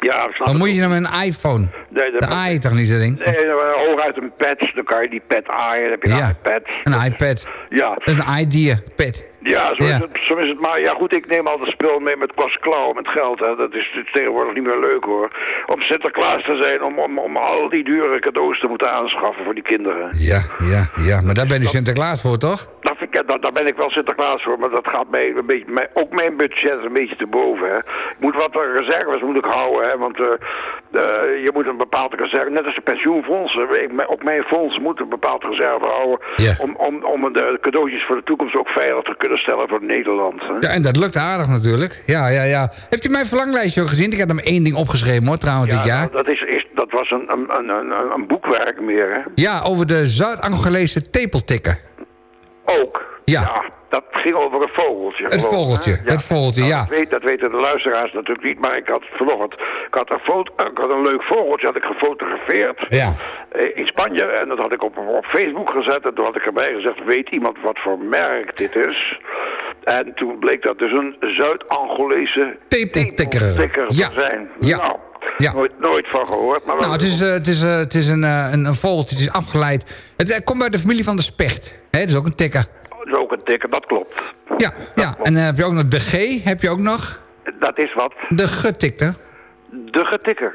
Ja, Dan moet je met een iPhone. Nee, dat Dan aai je toch niet, dat ding? Nee, hooguit een pad, dan kan je die pad aaien, dan heb je een iPad. Een iPad. Ja. Dat is een idea, pad. Ja, zo, Ja. Is het, zo is het. Maar ja, goed, ik neem altijd spul mee met kost klauw, met geld. Hè. Dat is tegenwoordig niet meer leuk hoor. Om Sinterklaas te zijn, om, om, om al die dure cadeaus te moeten aanschaffen voor die kinderen. Ja, ja, ja. Maar daar ben je Sinterklaas voor, toch? Daar, vind ik- daar, daar ben ik wel Sinterklaas voor, maar dat gaat mij een beetje, mij, ook mijn budget een beetje te boven. Hè. Ik moet wat reserves moet ik houden, hè, want eh, eh, je moet een bepaalde reserve, net als de pensioenfondsen, ik, mijn- ook mijn fonds moet een bepaalde reserve houden om, om, om de cadeautjes voor de toekomst ook veilig te kunnen stellen voor Nederland. Hè. Ja, en dat lukt aardig natuurlijk. Ja, ja, ja. Heeft u mijn verlanglijstje ook gezien? Ik heb er maar één ding opgeschreven hoor, trouwens, dit jaar. nou, dat, is, is, dat was een, een, een, een, een boekwerk meer, hè? Ja, over de Zuid-Angolese tepeltikken. Ook. Ja. Dat ging over een vogeltje. Het vogeltje, hè? het vogeltje, Nou, ja. Dat, weet, dat weten de luisteraars natuurlijk niet, maar ik had vanochtend... Ik had een, foto, ik had een leuk vogeltje had ik gefotografeerd Ja. eh, in Spanje. En dat had ik op, op Facebook gezet. En toen had ik erbij gezegd, weet iemand wat voor merk dit is? En toen bleek dat dus een Zuid-Angolese Tepeltikker. te zijn. Ja. Nou, Ja. nooit, nooit van gehoord. Maar Nou, het is, eh, het is, eh, het is een, eh, een, een vogeltje, het is afgeleid. Het komt uit de familie van de specht. Hè, dat is ook een tikker. Dat is ook een tikker, dat klopt. Ja, ja. en heb je ook nog de G, heb je ook nog. Dat is wat. De getikte. De getikker.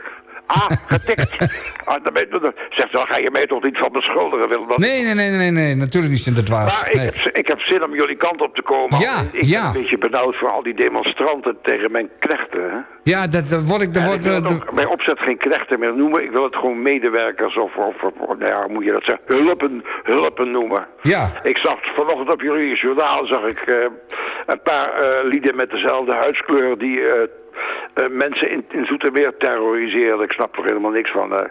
Ah, getikt. ah, dan ben je, zegt, dan ga je mij toch niet van beschuldigen, Willem? Dat- Nee, nee, nee, nee, nee, natuurlijk niet Sinterklaas. Maar ik, heb, ik heb zin om jullie kant op te komen. Ja, ik ja. ben een beetje benauwd voor al die demonstranten tegen mijn knechten. Hè? Ja, dat, dat word ik... Dat En wordt, ik wil eh, ook bij opzet geen knechten meer noemen. Ik wil het gewoon medewerkers of, of, of nou ja, hoe moet je dat zeggen, hulpen, hulpen noemen. Ja. Ik zag vanochtend op jullie journaal zag ik eh, een paar eh, lieden met dezelfde huidskleur die mensen in, in Zoetermeer terroriseerden. Ik snap er helemaal niks van. eh.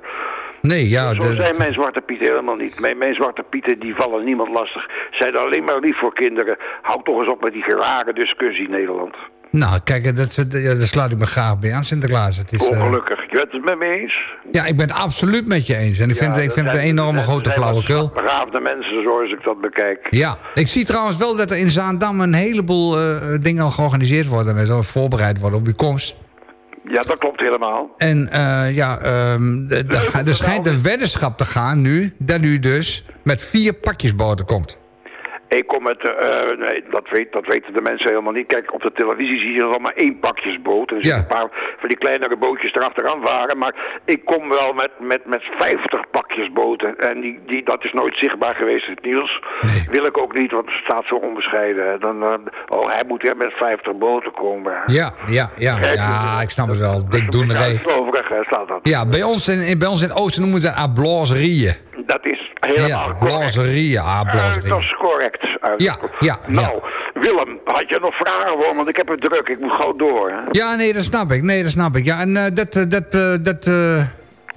nee, ja. Zo de- zijn mijn zwarte pieten helemaal niet. Mijn, mijn zwarte pieten die vallen niemand lastig. Zijn alleen maar lief voor kinderen. Houd toch eens op met die rare discussie in Nederland. Nou, kijk, dat, daar sluit ik me graag bij aan, Sinterklaas. Het is, eh, Ongelukkig. Je bent het met me eens? ja, ik ben het absoluut met je eens. En ik vind, Ja, ik vind het een enorme grote flauwekul. Begaafde mensen, zoals ik dat bekijk. Ja, ik zie trouwens wel dat er in Zaandam een heleboel eh, dingen al georganiseerd worden en zo voorbereid worden op uw komst. Ja, dat klopt helemaal. En eh, ja, de- er schijnt een weddenschap te gaan nu, dat u dus met vier pakjes boter komt. Ik kom met, eh, nee, dat, weet, dat weten de mensen helemaal niet. Kijk, op de televisie zie je er allemaal één pakjesboot. En er een paar van die kleinere bootjes erachteraan varen. Maar ik kom wel met, met, met 50 pakjesboten. En die, die, dat is nooit zichtbaar geweest in het nieuws. Wil ik ook niet, want het staat zo onbescheiden. Dan, eh, oh, hij moet weer met 50 boten komen. Ja, ja, ja, ja, ik snap het wel. Dik doenerij. Overigens staat dat. Ja, bij ons in, in- bij ons in oosten noemen we het applauserieën. Dat is helemaal Ja, correct. ah, applauserieën. Dat is correct. Ja, ja, Nou, Willem, had je nog vragen voor? Want ik heb het druk, ik moet gauw door. Hè? Ja, nee, dat snap ik. Nee, dat snap ik. Ja, en eh, dat... eh, dat, eh, dat eh,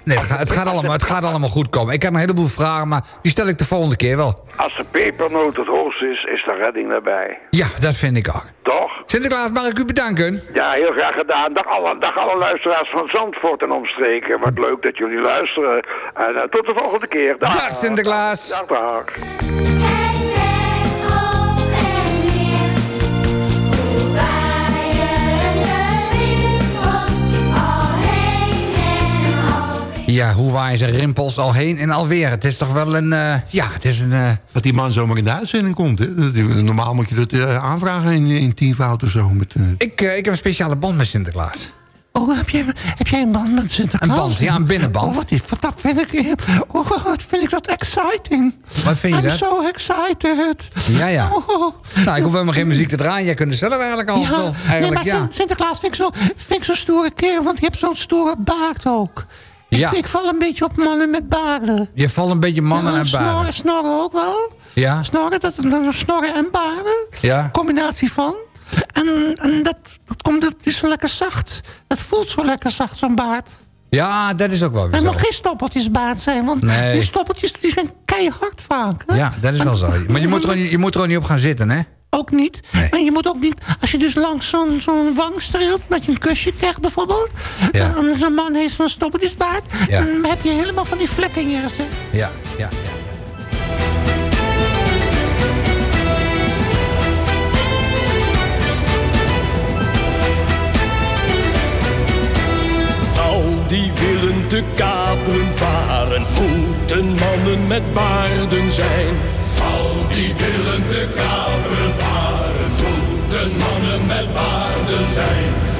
nee, het gaat, het, gaat allemaal, het gaat allemaal goed komen. Ik heb een heleboel vragen, maar die stel ik de volgende keer wel. Als de pepernoot het hoogst is, is de redding daarbij. Ja, dat vind ik ook. Toch? Sinterklaas, mag ik u bedanken? Ja, heel graag gedaan. Dag alle, dag alle luisteraars van Zandvoort en omstreken. Wat leuk dat jullie luisteren. En eh, tot de volgende keer. Dag, Dag, Sinterklaas. Dag, dag. Ja, hoe waaien ze rimpels al heen en alweer? Het is toch wel een... eh, ja, het is een... eh, Dat die man zomaar in de uitzending komt. Hè? Dat- Normaal moet je dat eh, aanvragen in, in tienvoud of zo. Met, ik, ik heb een speciale band met Sinterklaas. Oh, heb jij, heb jij een band met Sinterklaas? Een band, ja, een binnenband. Oh, wat, is, wat dat vind ik, oh, wat vind ik dat exciting. Wat vind je I'm dat? so excited. Ja, ja. Oh. Nou, ik hoef helemaal geen muziek te draaien. Jij kunt het zelf eigenlijk al. Ja, wel. nee, Eigenlijk, maar ja. Sinterklaas vind ik zo- zo'n stoere kerel, want die heeft zo'n stoere baard ook. Ja. Ik, ik val een beetje op mannen met baarden. Je valt een beetje mannen Ja, naar snorren, snorren ook wel. Ja, Snorren, dat, dat, snorren en baarden. ja. Combinatie van. En, en dat, dat, komt, dat is zo lekker zacht. Dat voelt zo lekker zacht, zo'n baard. Ja, dat is ook wel weer Er mag geen stoppeltjes baard zijn, want Nee. die stoppeltjes die zijn keihard vaak. Hè? Ja, dat is wel zo. Maar je moet er, je moet er ook niet op gaan zitten, hè? Ook niet. En je moet ook niet, als je dus langs zo'n zo'n wang streelt, dat je een kusje krijgt bijvoorbeeld. Ja. En zo'n man heeft zo'n stoppeltjesbaard. Ja. Dan heb je helemaal van die vlekken in je gezicht. Ja, ja, ja. Al die willen te kaperen varen, moeten mannen met baarden zijn. Al die willen te kaperen varen, mannen met baarden zijn.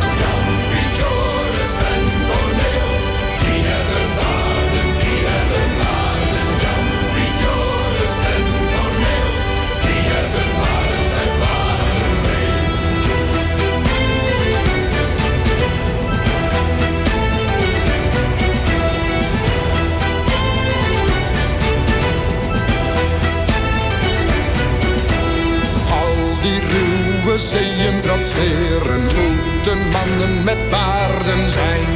Zeeën trotseren, moeten mannen met paarden zijn.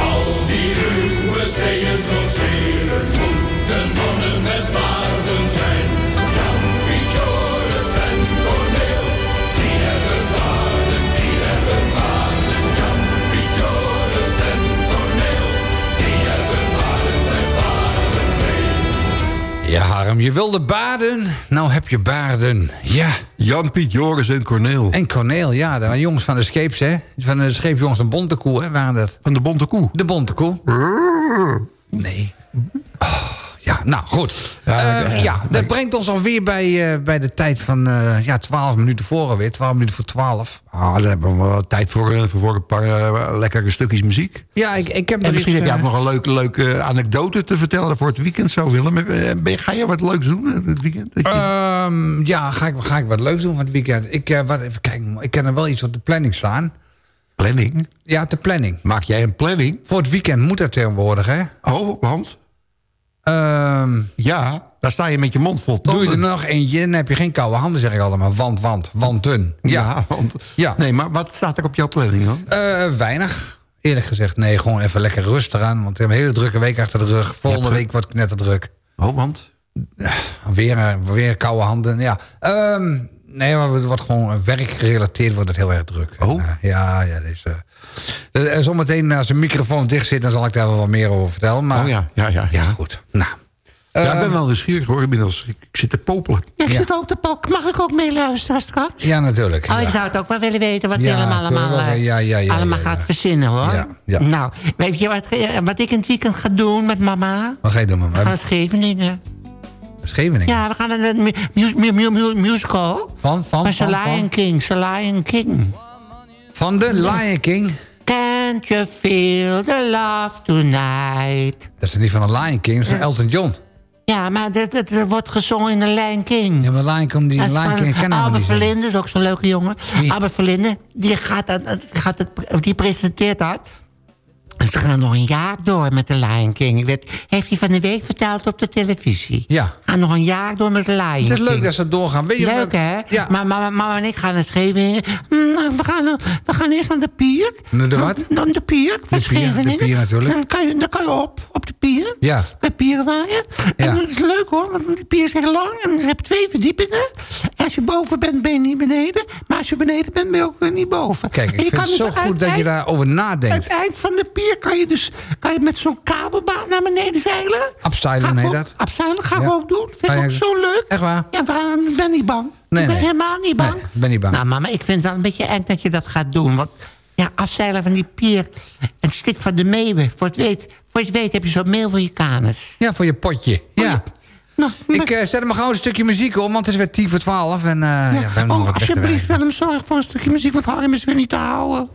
Al die ruwe zeeën trotseren, moeten mannen met paarden zijn. Jan, Piet, Joris en Corneel, die hebben paarden, die hebben paarden. Jan, Piet, Joris en Corneel, die hebben paarden, zijn paarden. Ja, Harm, je wilde baden. Nou heb je baarden. Ja. Jan, Piet, Joris en Corneel. En Corneel, ja. De jongens van de scheeps, hè? Van de scheepjongens een bonte koe, hè? Waren dat? Van de bonte koe? De bonte koe. Nee. Oh, ja, nou goed. Ja, Eh, eh, ja, dat brengt ons alweer bij, eh, bij de tijd van eh, ja, 12 minuten voor alweer. 12 minuten voor 12. Ah, daar hebben we wel tijd voor, eh, voor een paar eh, lekkere stukjes muziek. Ja, ik, ik heb En misschien iets, heb jij eh, ook nog een leuke, leuke anekdote te vertellen voor het weekend zo, Willem. Eh, Ben ga je wat leuks doen eh, het weekend? Je- Ehm, ja, ga ik, ga ik wat leuks doen van het weekend. Ik, eh, wat, even kijken, ik kan er wel iets op de planning staan. Planning? Ja, de planning. Maak jij een planning? Voor het weekend moet dat tegenwoordig, hè? Oh, want? Ehm, Ja, daar sta je met je mond vol doe je er tanden. nog eentje, dan heb je geen koude handen, zeg ik altijd maar. Want, want, wanten. Ja. Ja, want... Ja. Nee, maar wat staat er op jouw planning dan? Eh, weinig. Eerlijk gezegd, nee, gewoon even lekker rustig aan. Want we hebben een hele drukke week achter de rug. Volgende Ja, week wordt het net te druk. Oh, want? Weer, eh, weer koude handen. Ja. Ehm, nee, maar het wordt gewoon werkgerelateerd wordt het heel erg druk. Oh. En, eh, ja, ja. Dus, uh, zometeen als de microfoon dicht zit, dan zal ik daar wel wat meer over vertellen. Maar, Oh ja, ja, ja. ja, goed. Nou. Ja, ik Eh, ben wel nieuwsgierig hoor, inmiddels. Ik, ik zit te popelen. Ja, ik Ja. zit ook te pak. Mag ik ook meeluisteren straks? Ja, natuurlijk. Oh, ja. ik zou het ook wel willen weten wat Ja, Willem allemaal, wel- eh, ja, ja, ja, allemaal ja, ja. gaat verzinnen, hoor. Ja, ja. Nou, weet je wat, eh, wat ik in het weekend ga doen met mama? Wat ga je doen met We gaan Scheveningen. Scheveningen? Ja, we gaan naar de mu mu mu mu musical. Van, van, Van Lion King, The Lion King. van de Lion King. Can't you feel the love tonight? Dat is niet van de Lion King, dat is van Elton John. Ja, maar dat, wordt gezongen in de Lion King. Ja, maar Lion King, die Lion King kennen Albert. Verlinde, is ook zo'n leuke jongen. Albert Verlinde, die, gaat, gaat het, die presenteert dat. Ze gaan nog een jaar door met de Lion King. Ik weet, heeft hij van de week verteld op de televisie. Ja. Gaan nog een jaar door met de Lion King. Het is leuk dat ze doorgaan. Weet je, Leuk, hè? Ja. Maar mama, mama en ik gaan naar Scheveningen. Mm, nou, we, gaan, we gaan eerst naar de pier. Naar de wat? Dan de pier van De pier, de pier natuurlijk. Dan kan je, dan kan je op, op de pier. Ja. Bij pieren waaien. Ja. En dat is leuk hoor, want de pier is heel lang. En je hebt twee verdiepingen. En als je boven bent, ben je niet beneden. Maar als je beneden bent, ben je ook weer niet boven. Kijk, En ik vind het zo goed dat je daarover nadenkt. het eind van de pier kan je dus kan je met zo'n kabelbaan naar beneden zeilen. Abseilen, nee dat? Abseilen gaan Ja. we ook doen. Vind Ga ik ook zo leuk. Echt waar? Ja, maar ik ben niet bang. Nee, ik ben nee. helemaal niet bang. Nee, ik ben niet bang. Nou, mama, ik vind het wel een beetje eng dat je dat gaat doen. Want ja, afzeilen van die pier, een stuk van de meeuwen. Voor het weet, voor het weet heb je zo'n meel voor je kanus. Ja, voor je potje. Ja. Nou, Ik eh, zet hem gauw een stukje muziek op, want het is weer tien voor twaalf. En eh ja. nog oh, alsjeblieft. Willem, zorg voor een stukje muziek, want Harm is weer niet te houden.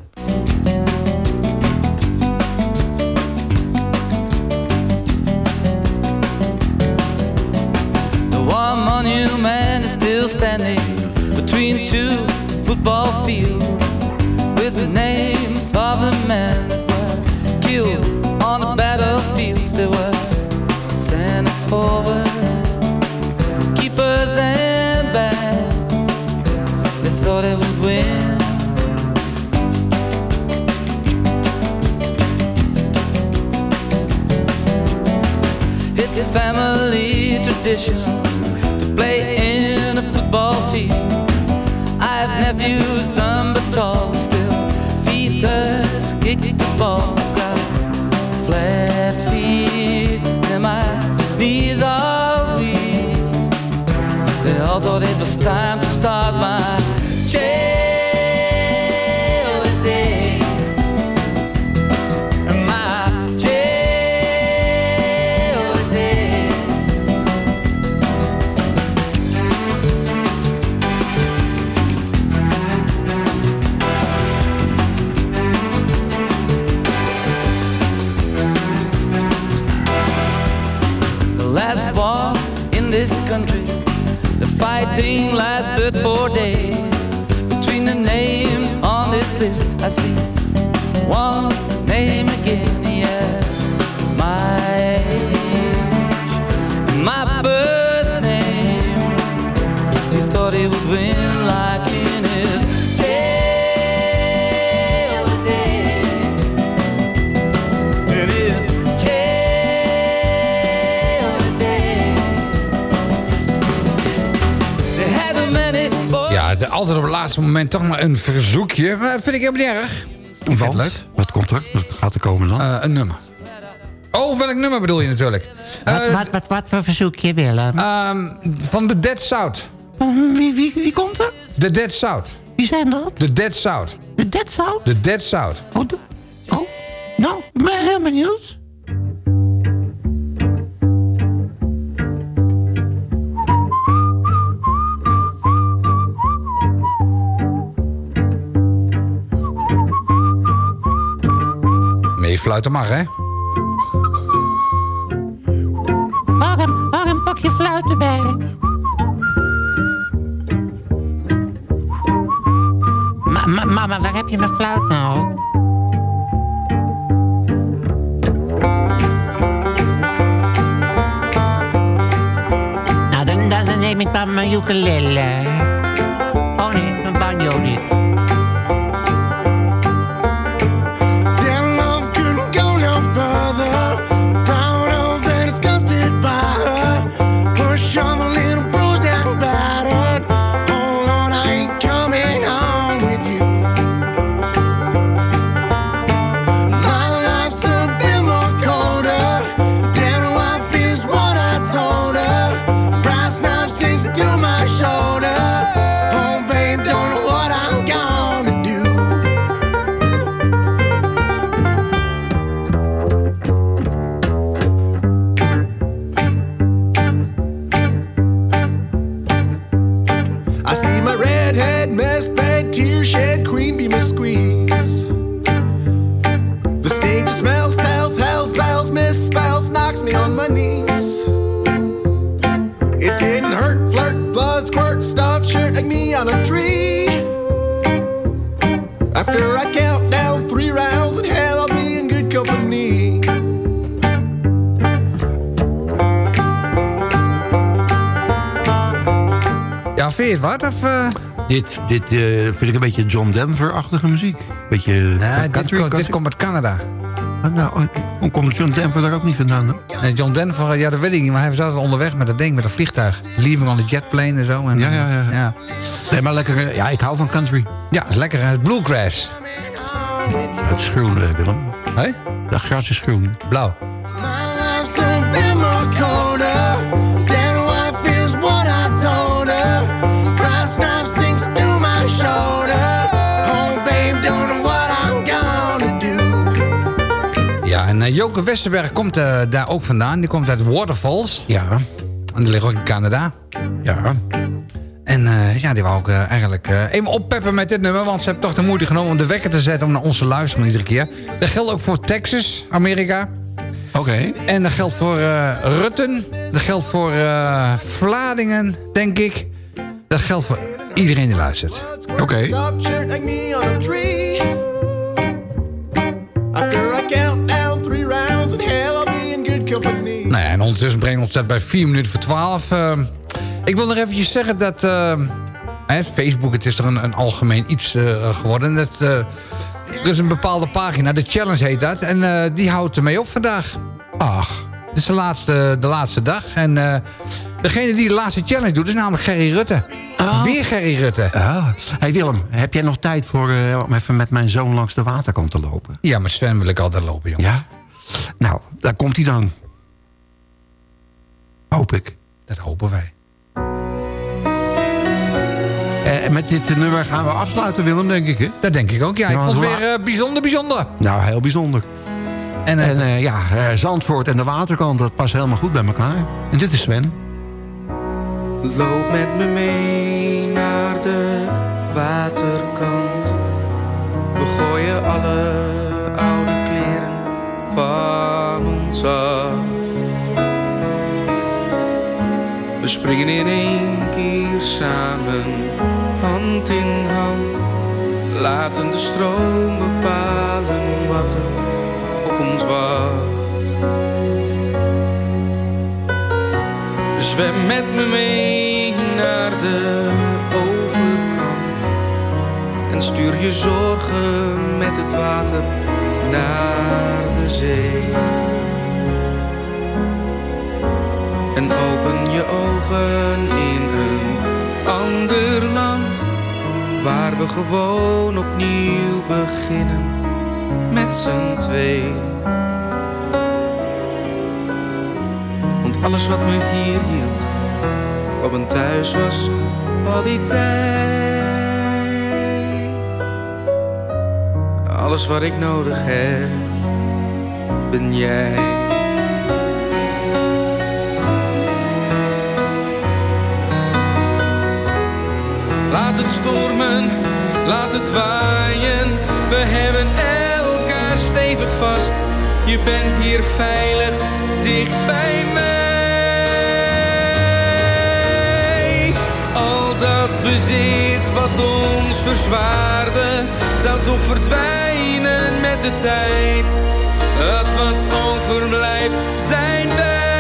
Standing between two football fields with the names of the men killed on the battlefields. They were sent forward, keepers and backs. They thought they would win. It's a family tradition to play time lasted four days. Between the names on this list, I see one name laatste moment toch maar een verzoekje. Maar dat vind ik helemaal niet erg. Leuk. Wat komt er? Wat gaat er komen dan? Eh, een nummer. Oh, welk nummer bedoel je natuurlijk? Wat, Eh, wat, wat, wat voor verzoek je, Willem? ehm, van de Dead South. wie, wie, wie komt er? De Dead South. Wie zijn dat? De Dead South. De Dead South? De Dead South. Oh, de- oh, nou, ik ben heel benieuwd. Meefluiten mag, hè? Harm, Harm, pak je fluit erbij. Ma, ma, mama, waar heb je mijn fluit nou? Nou, dan, dan neem ik maar mijn ukulele. Dit, dit eh, vind ik een beetje John Denver-achtige muziek. Beetje Nee, country, dit, country. dit komt uit Canada. Ah, nou, oh, komt John Denver daar ook niet vandaan? John Denver, ja, dat weet ik niet, maar hij zat al onderweg met dat ding, met een vliegtuig. Leaving on the jet plane en zo. En, Ja, ja, ja. ja. Nee, maar lekker. eh, Ja, ik hou van country. Ja, is lekker. Het is bluegrass. Het is groen, eh, Willem. Hé? Dat gras is groen. Blauw. Joke Westerberg komt eh, daar ook vandaan. Die komt uit Waterfalls. Ja. En die ligt ook in Canada. Ja. En eh, ja, die wou ook eh, eigenlijk eh, even oppeppen met dit nummer... want ze hebben toch de moeite genomen om de wekker te zetten... om naar ons te luisteren iedere keer. Dat geldt ook voor Texas, Amerika. Oké. En dat geldt voor eh, Rutten. Dat geldt voor eh Vladingen, denk ik. Dat geldt voor iedereen die luistert. Oké. Stuffed Nou ja, en ondertussen brengen we ons dat bij 4 minuten voor 12. Eh, ik wil nog eventjes zeggen dat... eh, hè, Facebook, het is er een, een algemeen iets eh, geworden. Dat, er is een bepaalde pagina, de Challenge heet dat. En die houdt ermee op vandaag. Ach. Het is de laatste, de laatste dag. En degene die de laatste challenge doet, is namelijk Gerry Rutte. Weer Gerry Rutte. Ah. Hey Willem, heb jij nog tijd voor, om even met mijn zoon langs de waterkant te lopen? Ja, met Sven wil ik altijd lopen, jongen. Ja? Nou, daar komt hij dan. Hoop ik. Dat hopen wij. Eh, En met dit nummer gaan we afsluiten, Willem, denk ik, hè? Dat denk ik ook, ja. Ik Ja, vond het weer eh, bijzonder, bijzonder. Nou, heel bijzonder. En, En eh, ja, eh, Zandvoort en de waterkant, dat past helemaal goed bij elkaar. En dit is Sven. Loop met me mee naar de waterkant. We gooien alle oude kleren van ons af. Springen in één keer samen, hand in hand. Laten de stroom bepalen wat er op ons wacht. Zwem met me mee naar de overkant en stuur je zorgen met het water naar de zee. En open je ogen in een ander land waar we gewoon opnieuw beginnen met z'n twee. Want alles wat me hier hield op een thuis was al die tijd. Alles wat ik nodig heb, ben jij. Laat het stormen, laat het waaien. We hebben elkaar stevig vast. Je bent hier veilig, dicht bij mij. Al dat bezit wat ons verzwaarde, zou toch verdwijnen met de tijd. Het wat overblijft, zijn wij.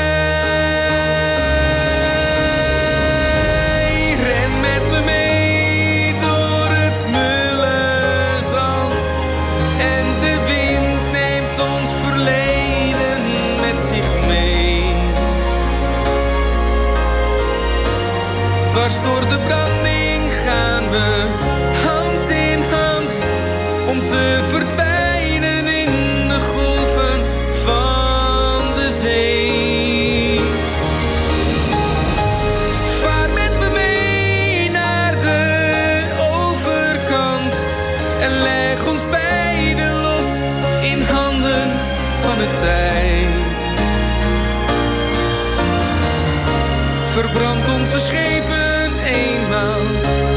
Verbrand onze schepen eenmaal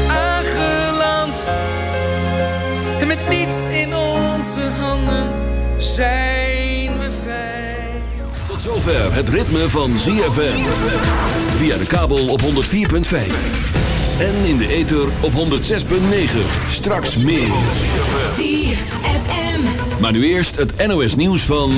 aangeland en met niets in onze handen zijn we vrij. Tot zover het ritme van ZFM. Via de kabel op 104.5. En in de ether op 106.9. Straks meer. Maar nu eerst het NOS nieuws van...